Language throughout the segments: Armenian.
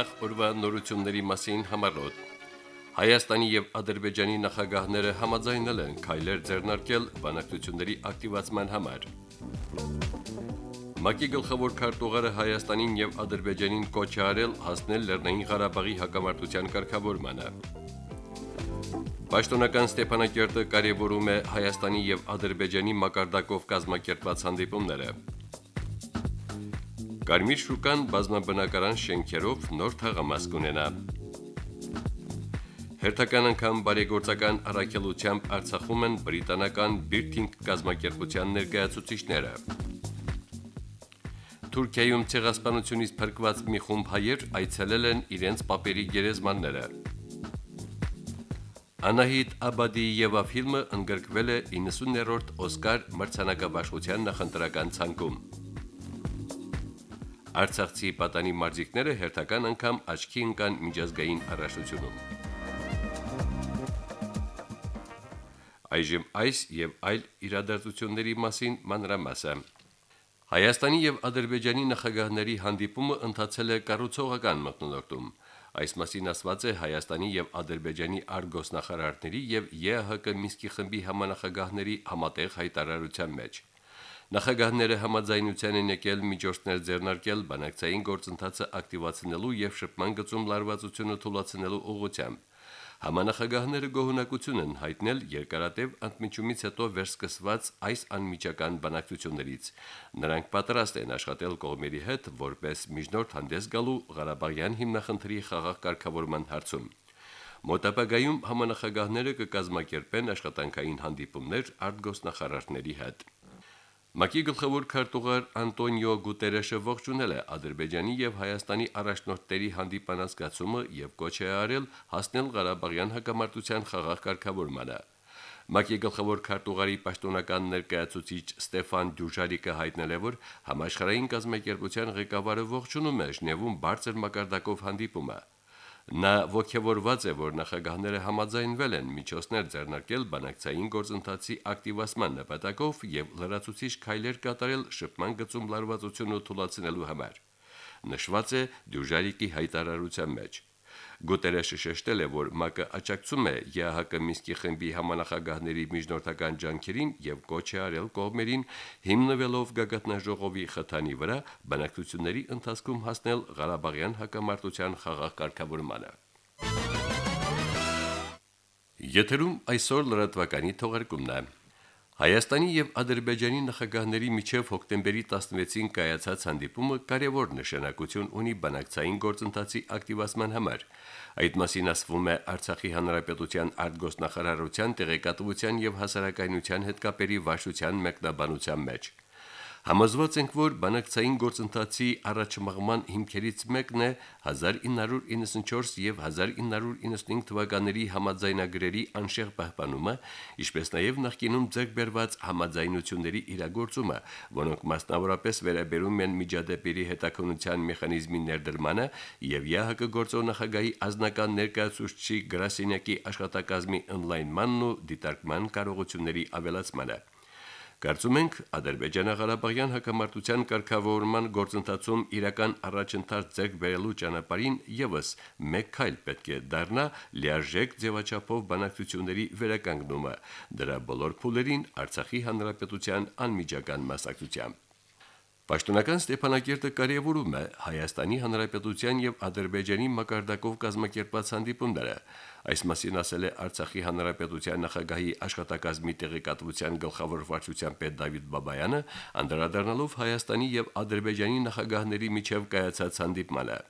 Նախ օրվա նորությունների մասին համարոտ։ Հայաստանի եւ Ադրբեջանի նախագահները համաձայնել են քայլեր ձեռնարկել բանակցությունների ակտիվացման համար։ ՄԱԿ-ի գլխավոր քարտուղարը Հայաստանին եւ Ադրբեջանին կոչ է արել հասնել Լեռնային Ղարաբաղի հակամարտության կարգավորմանը։ Պաշտոնական Ստեփանակերտը կարևորում է Հայաստանի եւ Ադրբեջանի մակարդակով կազմակերպված հանդիպումները։ Կարմիր շուկան բազմաբնակարան շենքերով նոր թաղամաս կունենա։ Հերթական անգամ բարեգործական առաքելությամբ Արցախում են բրիտանական Birting կազմակերպության ներկայացուցիչները։ Թուրքիայում ցեղասպանությունից փրկված մի խումբ հայեր այցելել են իրենց պապերի գերեզմանները։ Անահիտ Աբադիի Եվա ֆիլմը ընդգրկվել է 90-րդ Օսկար մրցանակաբաշխության նախընտրական ցանկում։ Արցախցի պատանի մարզիկները հերթական անգամ աչքի ընկան միջազգային առաջնությունում։ Այժմ այս եւ այլ իրադարձությունների մասին մանրամասը։ Հայաստանի եւ Ադրբեջանի նախագահների հանդիպումը ընթացել է կառուցողական մթնոլորտում։ Այս մասին ասված է Հայաստանի եւ Ադրբեջանի արգոսնախարարների եւ ԵԱՀԿ Մինսկի խմբի համանախագահների համատեղ հայտարարության մեջ։ Նախագահները համաձայնության են եկել միջոցներ ձեռնարկել բանակցային գործընթացը ակտիվացնելու եւ շփման գծում լարվածությունը թույլատնելու ուղղությամբ։ Համանախագահները գոհունակություն են հայտնել երկարատև ընդմիջումից հետո վերսկսված այս անմիջական բանակցություններից։ Նրանք պատրաստ են աշխատել կողմերի հետ որպես միջնորդ հանդես գալու Ղարաբաղյան հիմնախնդրի խաղաղ կարգավորման հարցում։ Մոտապագայում համանախագահները կկազմակերպեն աշխատանքային հանդիպումներ արտգոսնախարարների հետ։ ՄԱԿ-ի գլխավոր քարտուղար Անտոնիո Գուտերեշը ողջունել է Ադրբեջանի եւ Հայաստանի առաջնորդների հանդիպան անցկացումը եւ կոչ է արել հասնել Ղարաբաղյան հակամարտության խաղաղ կարգավորմանը։ ՄԱԿ-ի գլխավոր քարտուղարի պաշտոնական ներկայացուցիչ Ստեփան Դյուժարիկը հայտնել է, որ համաշխարհային կազմակերպության ղեկավարը ողջունում է Ժնևում բարձր մակարդակով հանդիպումը։ Նա ողջավորված է, որ նախագահները համաձայնվել են միջոցներ ձեռնարկել բանակցային գործընթացի ակտիվացման նպատակով եւ լրացուցիչ քայլեր կատարել շփման գծում լարվածությունը թույլատնելու համար։ Նշված է Դյուժարիկի հայտարարության մեջ։ Գուտերեշը շեշտել է, որ ՄԱԿ-ը աջակցում է ԵԱՀԿ Մինսկի խմբի համանախագահների միջնորդական ջանքերին եւ կոչ է արել կողմերին հիմնվելով գագաթնաժողովի խթանի վրա բանակցությունների ընթացքում հասնել Ղարաբաղյան հակամարտության խաղաղ կարգավորմանը։ Եթերում այսօր լրատվականի թողարկումն է։ Հայաստանի եւ Ադրբեջանի նախագահների միջև հոկտեմբերի 16-ին կայացած հանդիպումը կարևոր նշանակություն ունի բանակցային գործընթացի ակտիվացման համար։ Այդ մասին ասվում է Արցախի հանրապետության արտգոսնախարարության տեղեկատվության եւ հասարակայնության հետ կապերի վարչության մեկնաբանության մեջ։ Համոզված ենք, որ բանակցային գործընթացի առաջմղման հիմքերից մեկն է 1994 եւ 1995 թվականների համաձայնագրերի անշեղ պահպանումը, ինչպես նաեւ նախկինում ձեռք բերված համաձայնությունների իրագործումը, որոնք մասնավորապես վերաբերում են միջադեպերի հետաքննության մեխանիզմի ներդրմանը եւ ՀՀԿ գործող նախագահի ազնական ներկայացուցչի գրասենյակի աշխատակազմի օնլայնմանն ու դիտարկման կարողությունների ավելացմանը։ Կարծում ենք, Ադրբեջանա-Ղարաբաղյան հակամարտության կարգավորման գործընթացում իրական առաջընթաց ձեռք բերելու ճանապարհին եւս մեկ քայլ պետք է դառնա լիարժեք ձևաչափով բանակցությունների վերականգնումը, դրա բոլոր փուլերին Արցախի հանրապետության անմիջական մասնակցությամբ։ Պաշտոնական Ստեփանակերտը կարևորում է Հայաստանի Հանրապետության եւ Ադրբեջանի մակարդակով կազմակերպված հանդիպումները։ Այս մասին ասել է Արցախի Հանրապետության նախագահի աշխատակազմի տեղեկատվության գլխավոր վարչության պետ Դավիթ Բաբայանը, անդրադառնալով Հայաստանի եւ Ադրբեջանի նախագահների միջև կայացած հանդիպմանը։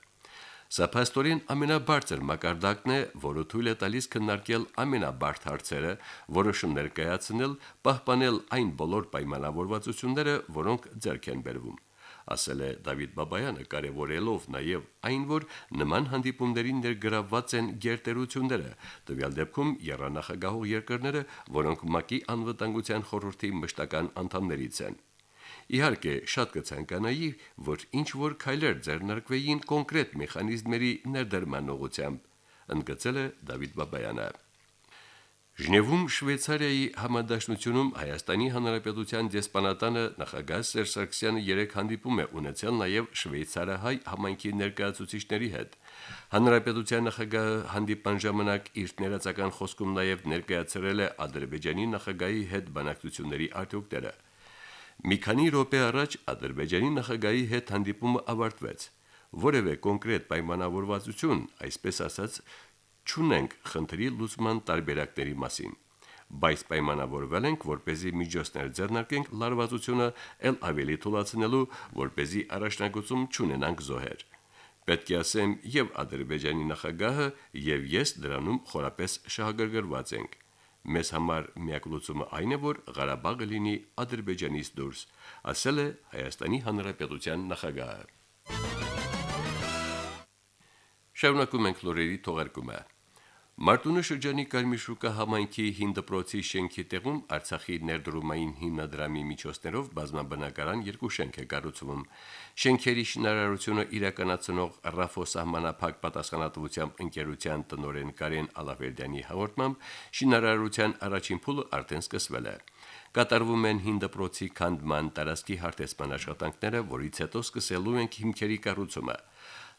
Սա փաստորեն ամենաբարձր մակարդակն է, որը թույլ է տալիս քննարկել ամենաբարդ հարցերը, որոշումներ կայացնել, պահպանել այն բոլոր պայմանավորվածությունները, որոնք ձեռք են բերվում։ ասել է Դավիթ Բաբայանը, կարևորելով նաև այն, որ նման հանդիպումներին ներգրավված են գերտերությունները, տվյալ դեպքում երանախագահող երկրները, որոնք ՄԱԿ-ի անվտանգության խորհրդի մշտական անդամներից են։ Իհարկե, շատ կցանկանայի, որ ինչ որ քայլեր ձեռնարկվեին կոնկրետ մեխանիզմերի ներդրման ուղղությամբ, ընդգծել է Դավիթ Բաբայանը։ Ժնևում Շվեյցարիայի համադաշնությունում Հայաստանի Հանրապետության դեսպանատանը նախագահ Սերժ Սարգսյանը երեք հանդիպում է ունեցել նաև շվեյցարահայ համայնքի ներկայացուցիչների հետ։ Հանրապետության նախագահը հանդիպան ժամանակ իր ներածական խոսքում նաև ներկայացրել է Ադրբեջանի նախագահի հետ բանակցությունների արդյունքները։ Մի քանի րոպե առաջ Ադրբեջանի նախագահի հետ հանդիպումը ավարտվեց։ Որևէ կոնկրետ պայմանավորվածություն, այսպես ասած, չունենք խնդրի լուծման տարբերակների մասին բայց պայմանավորվել ենք, որ เป զի միջոցներ ձեռնարկենք լարվածությունը ել ավելի թույլատնելու, որ เป զի առաջնագծում չունենանք զոհեր։ Պետք է ասեմ, եւ Ադրբեջանի նախագահը եւ ես դրանում խորապես շահագրգռված ենք։ Մեզ համար միակ լուծումը այն է, որ Ղարաբաղը լինի Ադրբեջանից դուրս, ասել է Հայաստանի Հանրապետության նախագահը։ Շարունակում ենք լուրերի թողարկումը։ Մարտունու շրջանի Կարմիշուկա համայնքի 5 դպրոցի շենքի տեղում Արցախի ներդրումային հիմնադրամի միջոցներով բազմաբնակարան երկու շենք է կառուցվում։ Շենքերի շինարարությունը իրականացնող Ռաֆո սահմանափակ պատասխանատվությամբ ընկերության տնօրեն Կարեն Ալավերդյանի հաղորդմամբ շինարարության առաջին փուլը արդեն սկսվել է։ Կատարվում են 5 դպրոցի քանդման տարածքի հարթեսման աշխատանքները, որից հետո սկսելու են հիմքերի կառուցումը։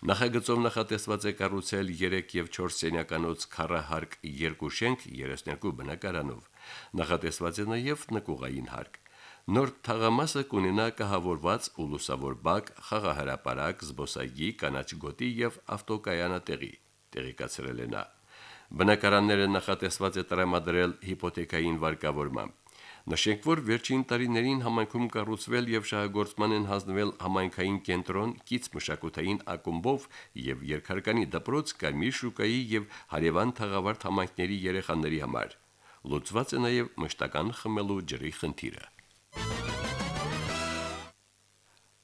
Նախագծով նախատեսված է կառուցել 3 եւ 4 սենյականոց քառահարկ երկու շենք 32 բնակարանով։ Նախատեսված է նաեւ նկուղային հարկ։ Նոր թաղամասը կունենա կահավորված ու լուսավոր բակ, խաղահարապարակ, զբոսայգի, կանաչ գոտի եւ ավտոկայանատեղի։ Տեղեկացրել է նա։ Բնակարանները նախատեսված է տրամադրել հիպոթեքային վարկավորմամբ։ Նշենք, որ վերջին տարիներին համայնքում կառուցվել եւ շահագործման են հանձնվել համայնքային կենտրոն, կից մշակութային ակումբով եւ երկհարկանի դպրոց Կարմիր շուկայի եւ Հարևան թաղավարտ համայնքների երեխաների համար։ Լուծված է նաեւ մշտական խմելու ջրի խնդիրը։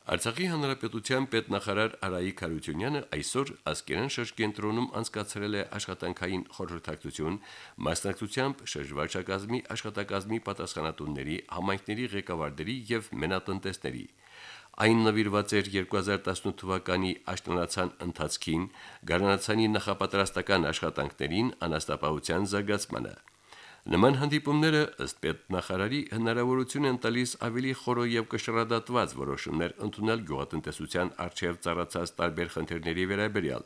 Արցախի հանրապետության պետնախարար Արայիկ Հարությունյանը այսօր Ասկերան շրջկենտրոնում անցկացրել է աշխատանքային խորհրդակցություն մասնակցությամբ շրջվարչակազմի աշխատակազմի պատասխանատուների, համայնքների ղեկավարների եւ մենատնտեսների։ Այն նվիրված էր 2018 թվականի աշտանացան ընթացքին, գարանացանի նախապատրաստական աշխատանքներին, անաստապահության զարգացմանը։ Նման հանդիպումները ըստ պետնախարարի հնարավորություն են տալիս ավելի խորո եւ կշռադատված որոշումներ ընդունել գյուղատնտեսության արչեւ ծառացած տարբեր խնդիրների վերաբերյալ։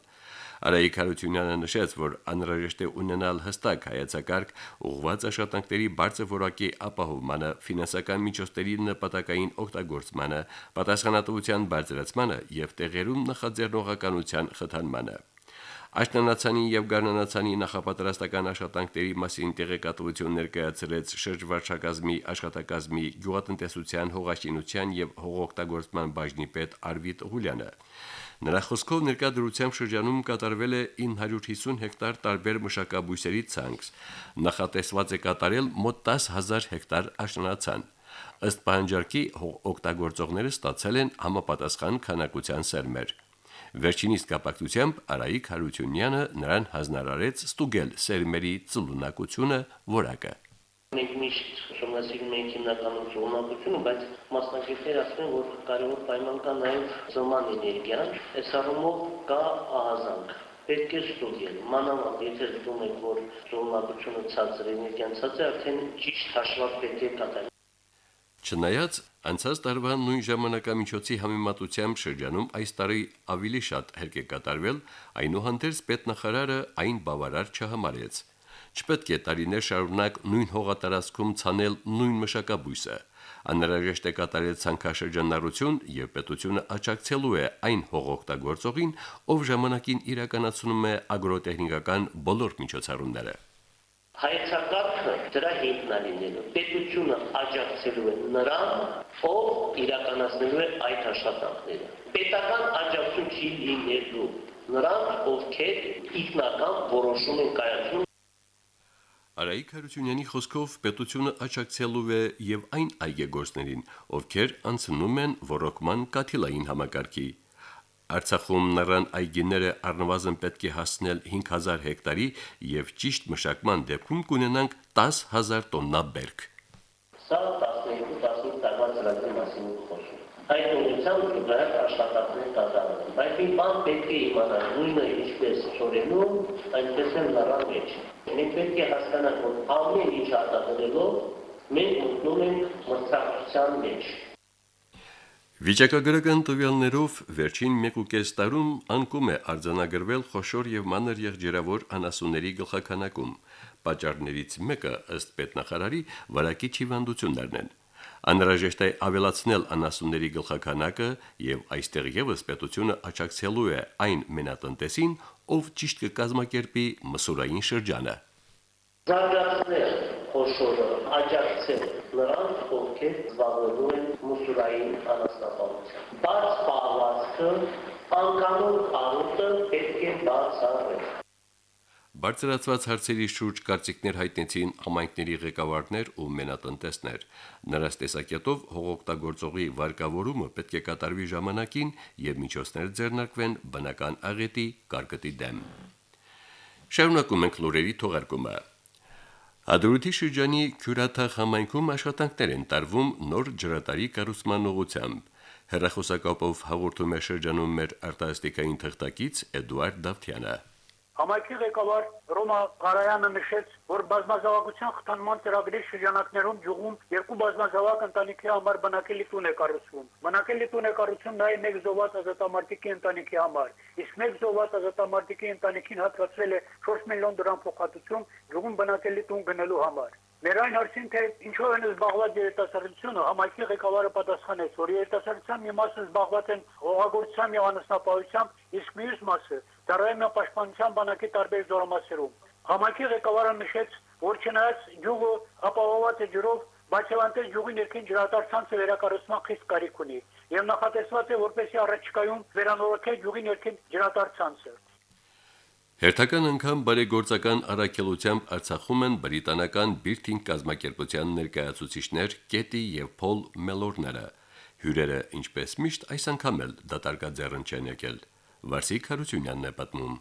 Արայիկ Հարությունյանը նշեց, որ անհրաժեշտ է ունենալ հստակ հայեցակարգ ուղղված աշխատանքների բարձր որակի ապահովմանը, ֆինանսական միջոցների նպատակային օգտագործմանը, պատասխանատվության բարձրացմանը եւ տեղերում նախաձեռնողականության խթանմանը։ Աշնանացանի եւ Գառնանացանի նախապատրաստական աշխատանքների մասին տեղեկատվություն ներկայացրեց շրջվարչակազմի աշխատակազմի գյուղատնտեսության հողաշինության եւ հողօգտագործման բաժնի պետ Արվիտ Ղուլյանը։ Նրա խոսքով ներկայդրությամբ շրջանում կատարվել է 950 հեկտար տարբեր մշակաբույսերի ցանց։ Նախատեսված է կատարել մոտ 10000 հեկտար աշնանացան։ Ըստ պահանջարկի օգտագործողները ստացել են համապատասխան քանակության սերմեր։ Վերջինիս կապակցությամբ Արայիկ Հարությունյանը նրան հանձնարարեց ստուգել սերմերի ծլունակությունը որակը։ Մենք միշտ շնորհասիրում ենք հիմնականում ծողնակությունը, բայց մասնագետները ասում են, որ կարևոր պայման կա նաև զոման էներգիան, այս առումով կա ահազանգ պետք է ստուգել։ Մանավանդ եթե զգում եք, որ ծողնակությունը ցածր էներգիան ցածր, արդեն ճիշտ հաշվարկ պետք է կատարել։ Չնայած անցած տարվա նույն ժամանակամիջոցի համեմատությամբ շրջանում այս տարի ավելի շատ հերկ է կատարվել, այնուհանդերձ պետնախարարը այն բավարար չհամարեց։ Չպետք է տարիներ շարունակ նույն հողատարածքում ցանել նույն մշակաբույսը։ Անհրաժեշտ է կատարել ցանքաշրջանառություն եւ պետությունը աճակցելու է այն հողօգտագործողին, ով ժամանակին իրականացնում է ագրոտեխնիկական բոլոր միջոցառումները հայեցակարգը դրա հիմնալինելու պետությունը աջակցելու է նրան, ով իրականացնելու է այդ աշխատանքները։ Պետական աջակցություն չի լինելու նրանց, ովքեր ինքնական որոշում են կայացնում Արայիկ Հարությունյանի խոսքով պետությունը աճակցելու է եւ այն այգեգործներին, ովքեր անցնում են ռոռոկման կաթիլային համակարգի։ Արցախում նրան այգիները առնվազն պետք է հասնել 5000 հեկտարի եւ ճիշտ մշակման դեպքում կունենանք 10000 տոննա բերք։ Սա 12-15 տարվա ծրագրի մասին խոսում։ Այդ ուղղությամբ դեռ աշխատանքներ կատարվում։ Բայց մի բան պետք է իմանալ, նույնը ինչպես ծորենում, այնպես էլ նրա մեջ։ Մենք պետք է հասկանանք, որ ամեն ինչ արտադրելով մենք մտնում ենք մրցակցության մեջ։ Վիճակագրական տվյալներով վերջին 1.5 տարում անկում է արձանագրվել խոշոր եւ մանր եղջերավոր անասունների գլխականակում։ Պաճառներից մեկը ըստ պետնախարարի վարակիչ հիվանդություններն են։ Անհրաժեշտ է ավելացնել անասունների գլխականակը եւ այստեղ եւս պետությունը աճակցելու է այն մենատնտեսին, ով ճիշտ կկազմակերպի մսուրային շրջանը։ Զարգացնել խոշորը, աջակցել նրանց, ովքեր զբաղվելու են մուսուրային անասնապահությամբ։ Բաց պահվածքը, անկանոն խանութը պետք է բացառել։ Բարձրացված հարցերի շուրջ կարծիքներ հայտնեցին համայնքների ղեկավարներ ու մենատնտեսներ։ Նրանց տեսակետով հողօգտագործողի վարկավորումը պետք է կատարվի ժամանակին եւ միջոցներ ձեռնարկվեն բնական աղետի կարկտի դեմ։ Շարունակում ենք լուրերի թողարկումը։ Ադրուտի շրջանի Քյուրաթախ համայնքում աշխատանքներ են տարվում նոր ջրատարի կառուցման ուղղությամբ։ Հերախոսակապով հաղորդում է շրջանում մեր արտասթիկային թղթակից Էդուարդ Դավթյանը։ Համայնքի ղեկավար Ռոմա Ղարայանը նշեց, որ բազմազավակության խթանման ծրագրի շրջանակներում ջուղում երկու բազմազավակ ընտանիքի համար բնակելի տուն է կառուցվում։ Բնակելի տուն է կառուցվում նաև մեկ զոհված ազատամարտիկի ընտանիքի համար, իսկ մեկ զոհված ազատամարտիկի ընտանիքին հատկացվել է 4 միլիոն դրամ փոխհատուցում ջուղում բնակելի տուն գնելու համար։ Մեր այն հարցին թե ինչով են զբաղված երիտասարդությունը, համայնքի ղեկավարը պատասխանեց, որ երիտասարդության մի մասը զբաղված են հողագործությամբ եւ անասնապահությամբ, իսկ մյուս մասը ծառայում պաշտպանության բանակի տարբեր զորամասերում։ Համայնքի ղեկավարը նշեց, որ չնայած յուղը ապահովված է ջրով, բայց Եվանտես յուղի ներքին ջրատարցանցը վերակառուցման խիստ կարիք ունի եւ նախատեսված է որպեսի առաջիկայում վերանորոգել յուղի ներքին ջրատարցանցը։ Հերթական անգամ բարեգործական առաքելությամբ Արցախում են բրիտանական Բիրթինգ կազմակերպության ներկայացուցիչներ Կետի եւ Փոլ Մելորները։ Հյուրերը, ինչպես միշտ, այս անգամ էլ դատարկաձեռն չեն եկել։ Վարսիկ Հարությունյանն է պատմում։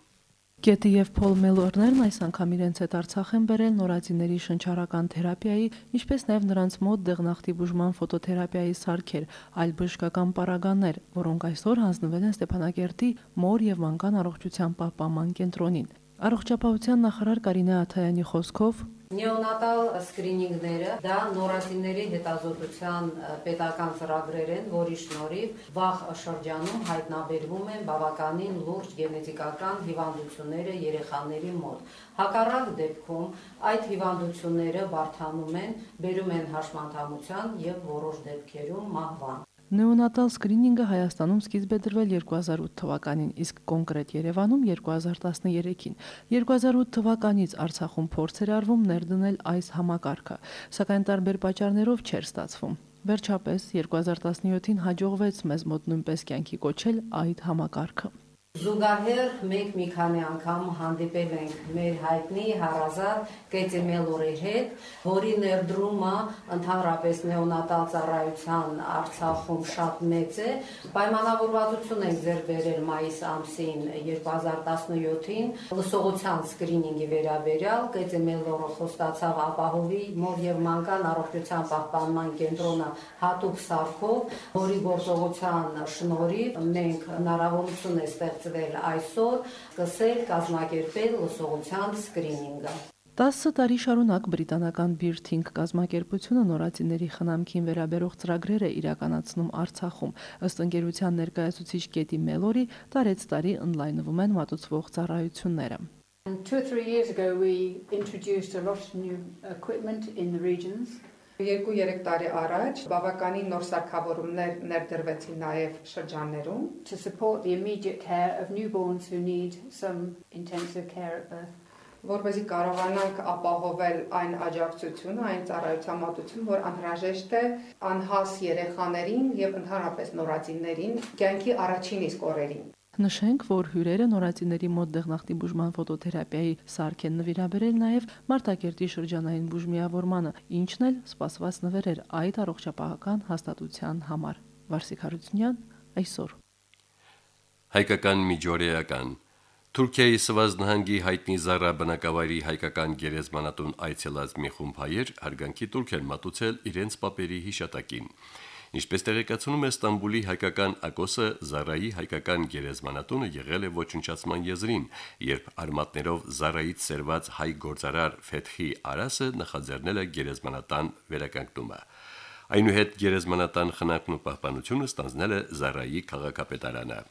Գետի եւ Փոլ Մելորներն այս անգամ իրենց հետ Արցախ են բերել նորածիների շնչառական թերապիայի, ինչպես նաեւ նրանց մոտ դեղնախտի բուժման ֆոտոթերապիայի սարքեր, այլ բժշկական պարագաներ, որոնք այսօր հանձնվել են Ստեփանակերտի մոր եւ մանկան առողջության պահպանման կենտրոնին։ Առողջապահության նախարար Կարինե Աթայանի խոսքով Նեոնատալ սկրինինգները դա նորածինների հետազոտության պետական ծրագրեր են, որի շնորհիվ վաղ շրջանում հայտնաբերվում են բավականին լուրջ գենետիկական հիվանդությունները երեխաների մոտ։ Հակառակ դեպքում այդ հիվանդությունները բարթանում են, բերում են հաշմանդամության եւ որոշ դեպքերում մահվան։ Նեոնատալ սկրինինգը Հայաստանում սկիզբ է դրվել 2008 թվականին, իսկ կոնկրետ Երևանում 2013-ին։ 2008 թվականից Արցախում փորձ էր արվում ներդնել այս համակարգը, սակայն տարբեր պատճառներով չէր ստացվում։ Վերջապես 2017-ին հաջողվեց մեզ մոտ նույնպես կյանքի կոչել այդ համակարգը։ Զուգահեռ մենք մի քանի անգամ հանդիպել ենք մեր հայտնի հարազատ Կետի Մելորի հետ, որի ներդրումը ընդհանրապես նեոնատալ ծառայության Արցախում շատ մեծ է։ Պայմանավորվածություն ենք ձեռք բերել մայիս ամսին 2017-ին լսողության սկրինինգի վերաբերյալ Կետի Մելորը խոստացավ ապահովի մոր եւ մանկան առողջության պահպանման կենտրոնը հատուկ սարքով, որի գործողության շնորհիվ մենք հնարավորություն է ստեղծել ստեղծվել այսօր, սկսել կազմակերպել լսողության սկրինինգը։ 10 տարի շարունակ բրիտանական Բիրթինգ կազմակերպությունը նորածիների խնամքին վերաբերող ծրագրեր է իրականացնում Արցախում։ Ըստ ընկերության ներկայացուցիչ Կետի Մելորի, տարեց տարի օնլայնվում են մատուցվող ծառայությունները։ Two or three years ago we introduced a lot of new equipment in the regions 2-3 տարի առաջ բավականին նոր սարքավորումներ ներդրվեցին նաև շրջաններում to support the immediate care of newborns who need some intensive care at birth. Որպեսզի կարողանանք ապահովել այն աջակցությունը, այն ծառայության որ անհրաժեշտ է անհաս երեխաներին եւ ընդհանրապես նորածիններին կյանքի առաջին իսկ օրերին։ Նշենք, որ հյուրերը նորածիների մոտ դեղնախտի բուժման ֆոտոթերապիայի սարք են նվիրաբերել նաև Մարտակերտի շրջանային բուժմիավորմանը, ինչն էլ սպասված նվերեր այդ առողջապահական հաստատության համար։ Վարսիկ Հարությունյան այսօր Հայկական միջօրեական Թուրքիայի Սվազ նահանգի հայտնի Զարա բնակավայրի հայկական գերեզմանատուն այցելած մի խումբ հայեր հարգանքի տուրք են մատուցել իրենց papերի հիշատակին։ Ինչպես տեղեկացնում է Ստամբուլի հայկական ակոսը, Զարայի հայկական գերեզմանատունը եղել է ոչնչացման եզրին, երբ արմատներով Զարայից սերված հայ գործարար Ֆեթխի Արասը նախաձեռնել է գերեզմանատան վերականգնումը։ Այնուհետ գերեզմանատան խնակն ու պահպանությունը ստանձնել է Զարայի քաղաքապետարանը։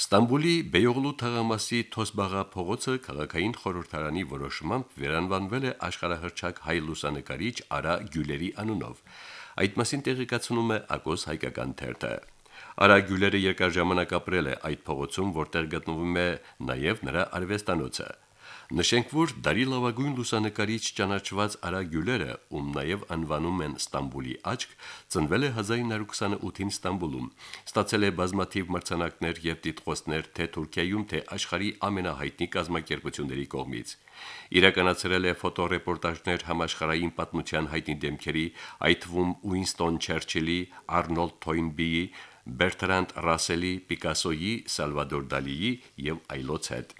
Ստամբուլի Բեյողլու թաղամասի Թոսբաղա փողոցը քաղաքային խորհրդարանի որոշմամբ վերանվանվել է աշխարհահռչակ հայ լուսանկարիչ Արա Գյուլերի անունով։ Այդ մասին տեղեկացնում է Ակոս հայկական թերթը։ Արա Գյուլերը երկար ժամանակ ապրել է այդ փողոցում, որտեղ գտնվում է նաև նրա արվեստանոցը։ Նշենք, որ Դարի լավագույն լուսանկարիչ ճանաչված Արա Գյուլերը, ում նաև անվանում են Ստամբուլի աչք, ծնվել է 1928-ին Ստամբուլում։ Ստացել է բազմաթիվ մրցանակներ եւ տիտղոսներ թե Թուրքիայում, թե աշխարհի ամենահայտնի կազմակերպությունների կողմից։ Իրականացրել է ֆոտոռեպորտաժներ համաշխարհային պատմության հայտնի դեմքերի, այդ թվում Ուինստոն Չերչիլի, Արնոլդ Թոյնբիի, Բերտրանդ Ռասելի, Պիկասոյի, Սալվադոր Դալիի եւ այլոց հետ։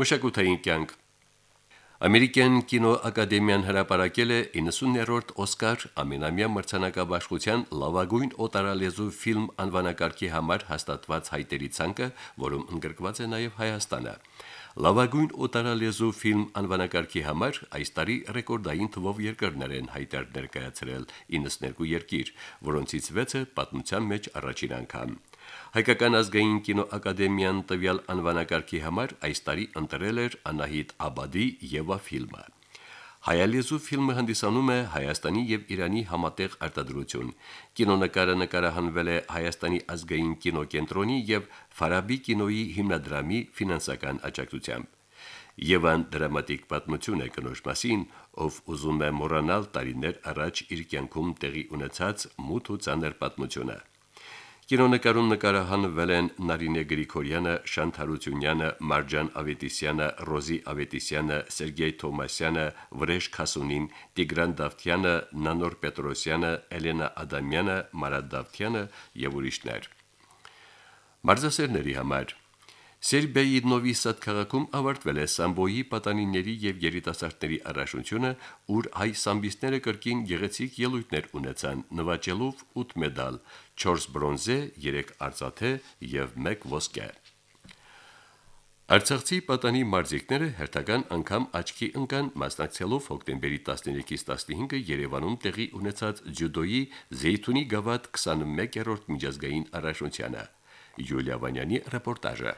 Մշակութային կյանք Ամերիկյան կինոակադեմիան հրապարակել է 90-րդ Օսկար ամենամյա մրցանակաբաշխության լավագույն օտարալեզու ֆիլմ անվանակարգի համար հաստատված հայտերի ցանկը, որում ընդգրկված է նաև Հայաստանը։ Լավագույն օտարալեզու ֆիլմ անվանակարգի համար այս տարի ռեկորդային թվով երկրներ են հայտեր ներկայացրել 92 երկիր, որոնցից 6-ը պատմության մեջ առաջին անգամ։ Հայկական ազգային կինոակադեմիան տվյալ անվանակարգի համար այս տարի ընտրել էր Անահիտ Աբադի Եվա ֆիլմը։ Հայալեզու ֆիլմը հանդիսանում է Հայաստանի եւ Իրանի համատեղ արտադրություն։ Կինոնկարը նկարահանվել է Հայաստանի ազգային կինոկենտրոնի եւ Ֆարաբի կինոյի հիմնադրամի ֆինանսական աջակցությամբ։ Եվան դրամատիկ պատմություն է կնոջ մասին, ով ուզում է մոռանալ տարիներ առաջ իր կյանքում տեղի ունեցած մութ ու ցաներ պատմությունը։ Կինոնկարում նկարահանվել են Նարինե Գրիգորյանը, Շանթարությունյանը, Մարջան Ավետիսյանը, Ռոզի Ավետիսյանը, Սերգեյ Թոմասյանը, Վրեժ Խասունին, Տիգրան Դավթյանը, Նանոր Պետրոսյանը, Էլենա Ադամյանը, Մարատ Դավթյանը եւ ուրիշներ։ Մարզասերների համար. Սերբիայի Նովի Սադ քաղաքում ավարտվել է սամբոյի պատանիների եւ երիտասարդների առաջնությունը, ուր հայ սամբիստները կրկին գեղեցիկ ելույթներ ունեցան, նվաճելով 8 մեդալ, 4 բրոնզե, 3 արծաթե եւ 1 ոսկե։ Արցախցի պատանի մարզիկները հերթական անգամ աչքի ընկան մասնակցելով հոկտեմբերի 13-ից 15-ը Երևանում տեղի ունեցած ջյուդոյի Զեյթունի գավաթ 21-րդ միջազգային առաջնությանը։ Յուլիա Վանյանի ռեպորտաժը։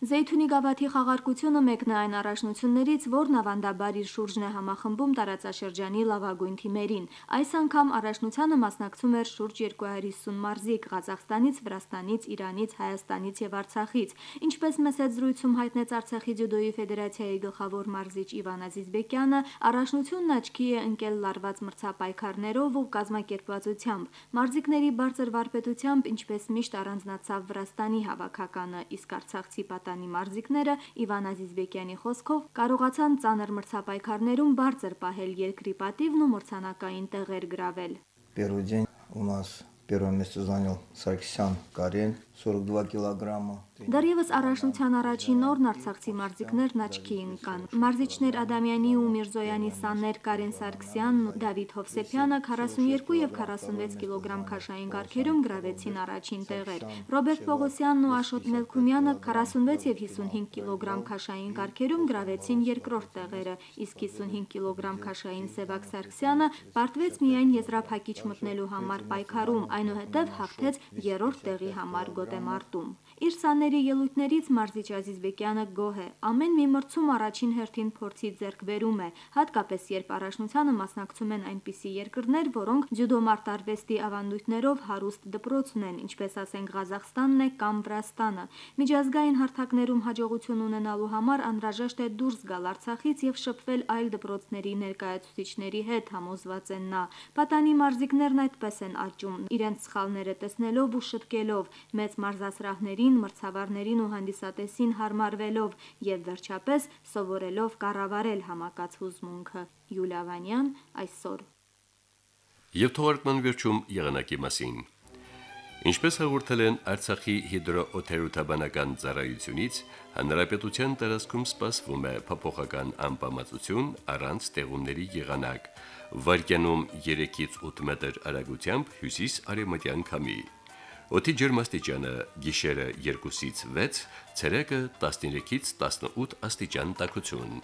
Զեյթունի գավաթի խաղարկությունը մեկն է այն առաջնություններից, որն ավանդաբար իր շուրջն է համախմբում տարածաշրջանի լավագույն թիմերին։ Այս անգամ առաջնությանը մասնակցում էր շուրջ 250 մարզիկ Ղազախստանից, Վրաստանից, Իրանից, Հայաստանից եւ Արցախից։ Ինչպես մեծ զրույցում հայտնեց Արցախի ջյուդոյի ֆեդերացիայի գլխավոր մարզիչ Իվան Ազիզբեկյանը, առաջնությունն աչքի է ընկել լարված մրցապայքարներով ու կազմակերպվածությամբ։ Մարզիկների բարձր վարպետությամբ, ինչպես միշտ առանձնացավ Վրաստանի հավաքականը, իսկ Արցախցի պատ Հայաստանի մարզիկները Իվան Ազիզբեկյանի խոսքով կարողացան ծանր մրցապայքարներում բարձր պահել երկրի պատիվն ու մրցանակային տեղեր գրավել։ Первый день у нас первое место занял Саркисян Карен 42 կիլոգրամը։ Դեռևս առաջնության առաջին օրն արցախցի մարզիկներն աչքի ընկան։ Մարզիչներ Ադամյանի ու Միրզոյանի սաններ Կարեն Սարգսյանն ու Դավիթ Հովսեփյանը 42 եւ 46 կիլոգրամ քաշային գարքերում գրավեցին առաջին տեղեր։ Ռոբերտ Պողոսյանն ու Աշոտ Մելքումյանը 46 եւ 55 կիլոգրամ քաշային գարքերում գրավեցին երկրորդ տեղերը, իսկ 55 կիլոգրամ քաշային Սևակ Սարգսյանը պարտվեց միայն եզրափակիչ մտնելու համար պայքարում, այնուհետև հաղթեց երրորդ տեղի համար գոտ մարտում։ Իր սաների ելույթներից Մարզիչ Ազիզբեկյանը գոհ է։ Ամեն մի մրցում առաջին հերթին փորձի ձեռք բերում է, հատկապես երբ առաջնությանը մասնակցում են այնպիսի երկրներ, որոնք ջյուդո մարտարվեստի ավանդույթներով հարուստ դպրոց ունեն, ինչպես ասենք Ղազախստանն է կամ Վրաստանը։ Միջազգային հարթակներում հաջողություն ունենալու համար անհրաժեշտ է դուրս գալ Արցախից եւ շփվել այլ դպրոցների ներկայացուցիչների հետ, համոզված են նա։ Պատանի մարզիկներն այդպես են աճում, իրենց սխալները տեսնելով ու շտկելով, մեծ մարզասրահներին, մրցավարներին ու հանդիսատեսին հարմարվելով եւ վերջապես սովորելով կառավարել համակած հուզմունքը։ Յուլիա Վանյան այսօր Եվ թողարկման վերջում եղանակի մասին։ Ինչպես հաղորդել են Արցախի հիդրոօթերոթաբանական ծառայությունից, հանրապետության տարածքում սպասվում է փոփոխական անբավարարություն առանց տեղումների եղանակ։ Վարկյանում 3-ից 8 մետր արագությամբ հյուսիս-արևմտյան քամի։ Օդի ջերմաստիճանը՝ գիշերը 2-ից 6, ցերեկը 13-ից 18 աստիճան տաքություն։